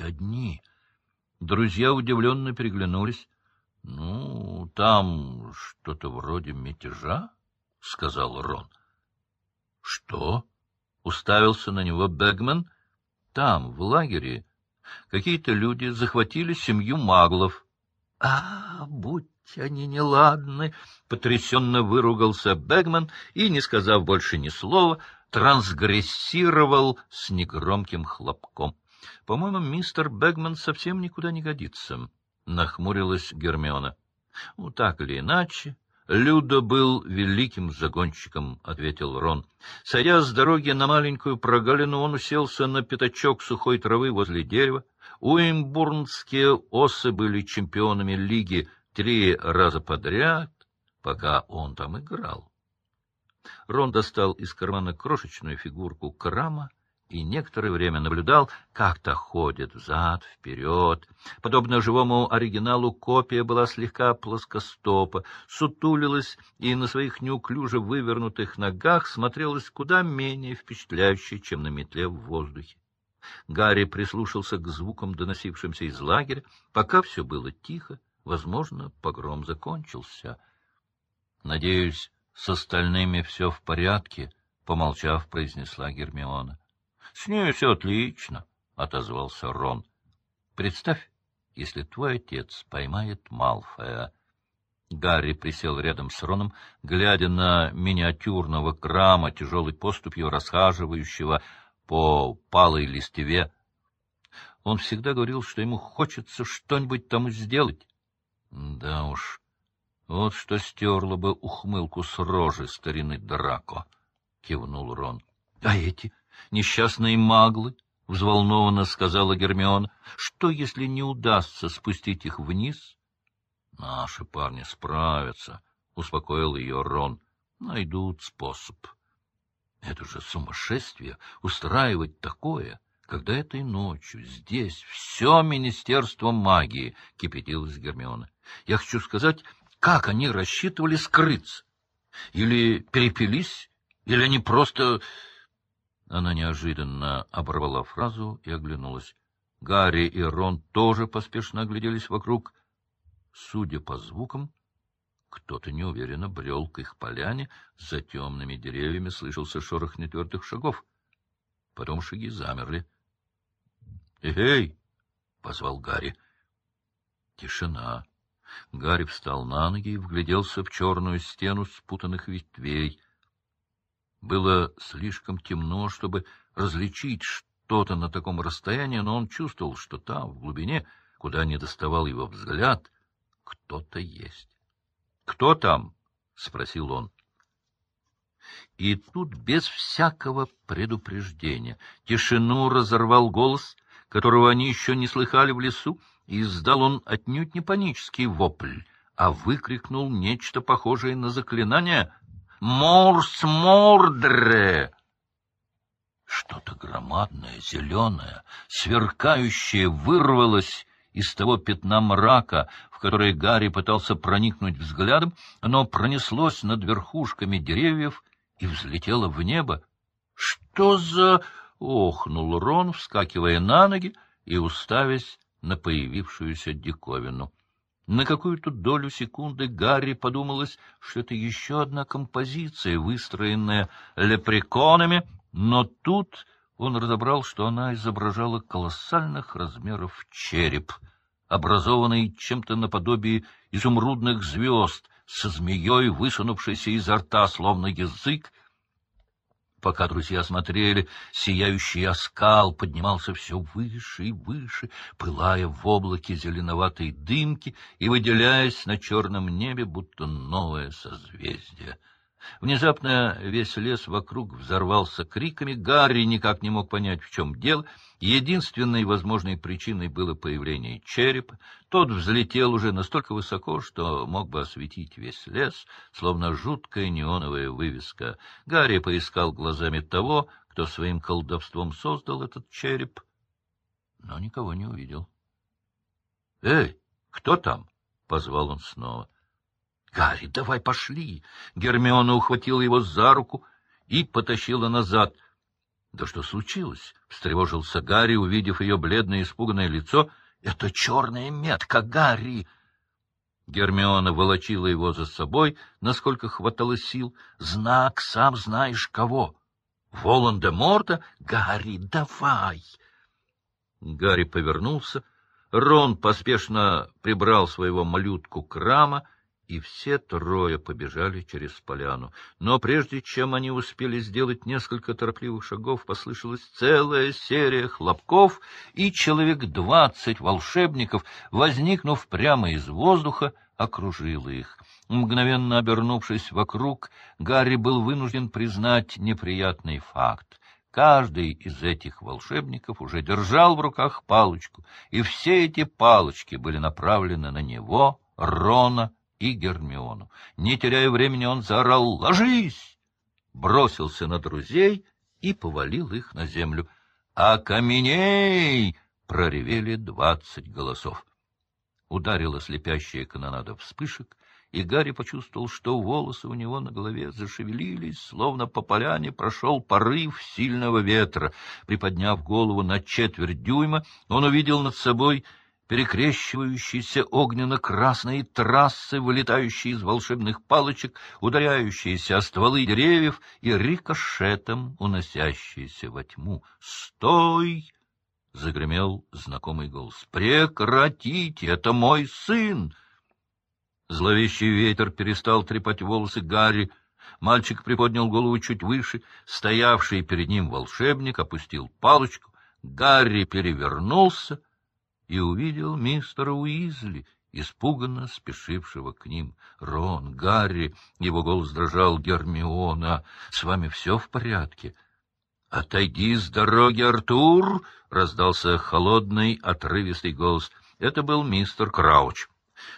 одни. Друзья удивленно переглянулись. — Ну, там что-то вроде мятежа, — сказал Рон. — Что? — уставился на него Бегман. — Там, в лагере, какие-то люди захватили семью маглов. — А, будь они неладны! — потрясенно выругался Бегман и, не сказав больше ни слова, трансгрессировал с негромким хлопком. — По-моему, мистер Бегман совсем никуда не годится, — нахмурилась Гермиона. — Ну, так или иначе, Людо был великим загонщиком, — ответил Рон. Сойдя с дороги на маленькую прогалину, он уселся на пятачок сухой травы возле дерева. Уимбурнские осы были чемпионами лиги три раза подряд, пока он там играл. Рон достал из кармана крошечную фигурку Крама — и некоторое время наблюдал, как то ходит взад-вперед. Подобно живому оригиналу, копия была слегка плоскостопа, сутулилась и на своих неуклюже вывернутых ногах смотрелась куда менее впечатляюще, чем на метле в воздухе. Гарри прислушался к звукам, доносившимся из лагеря. Пока все было тихо, возможно, погром закончился. — Надеюсь, с остальными все в порядке, — помолчав, произнесла Гермиона. — С ней все отлично, — отозвался Рон. — Представь, если твой отец поймает Малфоя. Гарри присел рядом с Роном, глядя на миниатюрного крама, тяжелой поступью расхаживающего по палой листве. Он всегда говорил, что ему хочется что-нибудь тому сделать. Да уж, вот что стерло бы ухмылку с рожи старины Драко, — кивнул Рон. — А эти? Несчастные маглы, — взволнованно сказала Гермиона. — Что, если не удастся спустить их вниз? — Наши парни справятся, — успокоил ее Рон. — Найдут способ. Это же сумасшествие — устраивать такое, когда этой ночью здесь все Министерство магии, — кипятилась Гермиона. Я хочу сказать, как они рассчитывали скрыться? Или перепились, или они просто... Она неожиданно оборвала фразу и оглянулась. Гарри и Рон тоже поспешно огляделись вокруг. Судя по звукам, кто-то неуверенно брел к их поляне, за темными деревьями слышался шорох нетвердых шагов. Потом шаги замерли. «Эй!» — позвал Гарри. Тишина. Гарри встал на ноги и вгляделся в черную стену спутанных ветвей — было слишком темно, чтобы различить что-то на таком расстоянии, но он чувствовал, что там, в глубине, куда не доставал его взгляд, кто-то есть. — Кто там? — спросил он. И тут, без всякого предупреждения, тишину разорвал голос, которого они еще не слыхали в лесу, и издал он отнюдь не панический вопль, а выкрикнул нечто похожее на заклинание — Морс Мордре! Что-то громадное, зеленое, сверкающее вырвалось из того пятна мрака, в которое Гарри пытался проникнуть взглядом, но пронеслось над верхушками деревьев и взлетело в небо. — Что за... — охнул Рон, вскакивая на ноги и уставясь на появившуюся диковину. На какую-то долю секунды Гарри подумалось, что это еще одна композиция, выстроенная лепреконами, но тут он разобрал, что она изображала колоссальных размеров череп, образованный чем-то наподобие изумрудных звезд, со змеей, высунувшейся изо рта, словно язык, Пока друзья смотрели, сияющий оскал поднимался все выше и выше, пылая в облаке зеленоватой дымки и выделяясь на черном небе, будто новое созвездие. Внезапно весь лес вокруг взорвался криками. Гарри никак не мог понять, в чем дело. Единственной возможной причиной было появление черепа. Тот взлетел уже настолько высоко, что мог бы осветить весь лес, словно жуткая неоновая вывеска. Гарри поискал глазами того, кто своим колдовством создал этот череп, но никого не увидел. — Эй, кто там? — позвал он снова. — Гарри, давай пошли! Гермиона ухватила его за руку и потащила назад. — Да что случилось? — встревожился Гарри, увидев ее бледное испуганное лицо. — Это черная метка, Гарри! Гермиона волочила его за собой, насколько хватало сил. Знак, сам знаешь кого. Волан-де-Морта? Гарри, давай! Гарри повернулся. Рон поспешно прибрал своего малютку Крама, и все трое побежали через поляну. Но прежде чем они успели сделать несколько торопливых шагов, послышалась целая серия хлопков, и человек двадцать волшебников, возникнув прямо из воздуха, окружил их. Мгновенно обернувшись вокруг, Гарри был вынужден признать неприятный факт. Каждый из этих волшебников уже держал в руках палочку, и все эти палочки были направлены на него, Рона и Гермиону. Не теряя времени, он заорал «Ложись!», бросился на друзей и повалил их на землю. «А каменей!» — проревели двадцать голосов. Ударила слепящая канонада вспышек, и Гарри почувствовал, что волосы у него на голове зашевелились, словно по поляне прошел порыв сильного ветра. Приподняв голову на четверть дюйма, он увидел над собой перекрещивающиеся огненно-красные трассы, вылетающие из волшебных палочек, ударяющиеся о стволы деревьев и рикошетом уносящиеся во тьму. «Стой!» — загремел знакомый голос. «Прекратите! Это мой сын!» Зловещий ветер перестал трепать волосы Гарри. Мальчик приподнял голову чуть выше. Стоявший перед ним волшебник опустил палочку. Гарри перевернулся и увидел мистера Уизли, испуганно спешившего к ним. «Рон, Гарри!» — его голос дрожал. «Гермиона! С вами все в порядке?» «Отойди с дороги, Артур!» — раздался холодный, отрывистый голос. Это был мистер Крауч.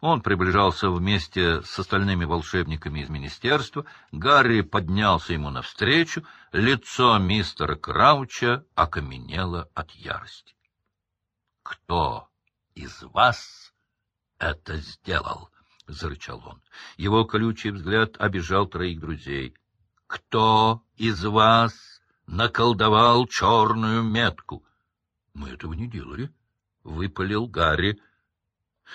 Он приближался вместе с остальными волшебниками из министерства. Гарри поднялся ему навстречу. Лицо мистера Крауча окаменело от ярости. — Кто из вас это сделал? — зарычал он. Его колючий взгляд обижал троих друзей. — Кто из вас наколдовал черную метку? — Мы этого не делали, — выпалил Гарри.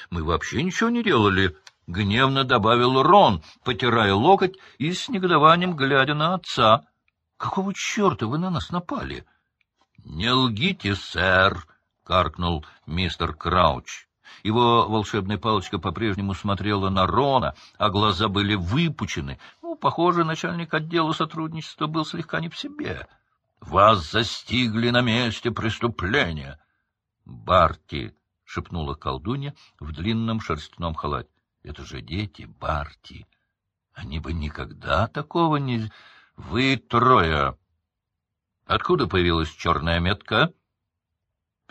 Мы вообще ничего не делали, — гневно добавил Рон, потирая локоть и с негодованием глядя на отца. — Какого черта вы на нас напали? — Не лгите, сэр, — каркнул мистер Крауч. Его волшебная палочка по-прежнему смотрела на Рона, а глаза были выпучены. Ну, похоже, начальник отдела сотрудничества был слегка не в себе. — Вас застигли на месте преступления. — Барти, — шепнула колдунья в длинном шерстяном халате. — Это же дети Барти. Они бы никогда такого не... Вы трое. Откуда появилась черная метка?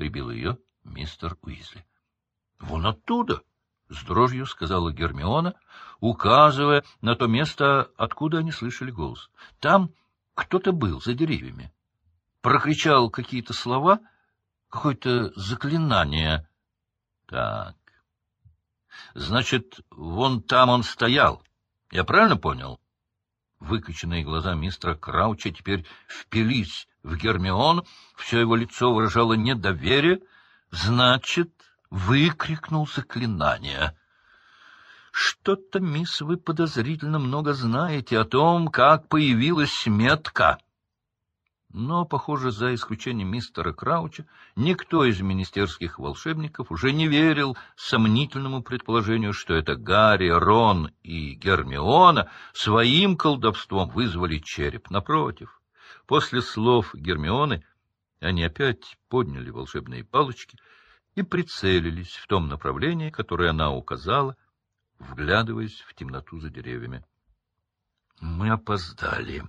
Прибил ее мистер Уизли. — Вон оттуда, — с дрожью сказала Гермиона, указывая на то место, откуда они слышали голос. Там кто-то был за деревьями. Прокричал какие-то слова, какое-то заклинание — так. Значит, вон там он стоял. Я правильно понял? Выкоченные глаза мистера Крауча теперь впились в Гермион, все его лицо выражало недоверие. Значит, выкрикнул заклинание. Что-то, мисс, вы подозрительно много знаете о том, как появилась метка. Но, похоже, за исключением мистера Крауча, никто из министерских волшебников уже не верил сомнительному предположению, что это Гарри, Рон и Гермиона своим колдовством вызвали череп. Напротив, после слов Гермионы они опять подняли волшебные палочки и прицелились в том направлении, которое она указала, вглядываясь в темноту за деревьями. — Мы опоздали,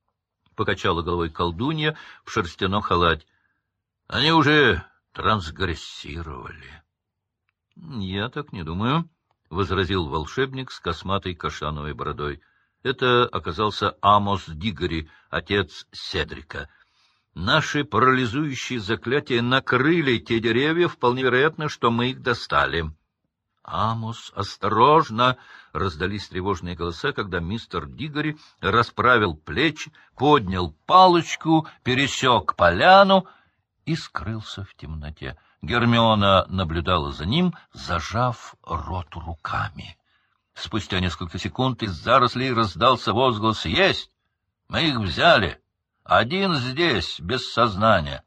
— покачала головой колдунья в шерстяном халате. — Они уже трансгрессировали. — Я так не думаю, — возразил волшебник с косматой каштановой бородой. Это оказался Амос Дигори, отец Седрика. Наши парализующие заклятия накрыли те деревья, вполне вероятно, что мы их достали. Амус, осторожно! — раздались тревожные голоса, когда мистер Дигори расправил плечи, поднял палочку, пересек поляну и скрылся в темноте. Гермиона наблюдала за ним, зажав рот руками. Спустя несколько секунд из зарослей раздался возглас «Есть! Мы их взяли! Один здесь, без сознания!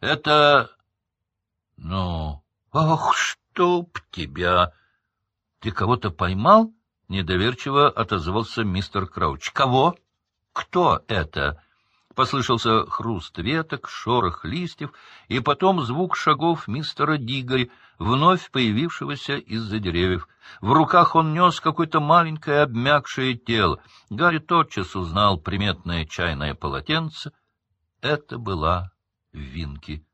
Это... Ну, ох, чтоб тебя! Ты кого-то поймал? Недоверчиво отозвался мистер Крауч. Кого? Кто это? Послышался хруст веток, шорох листьев, и потом звук шагов мистера Дигори, вновь появившегося из-за деревьев. В руках он нес какое-то маленькое обмякшее тело. Гарри тотчас узнал приметное чайное полотенце. Это была Винки.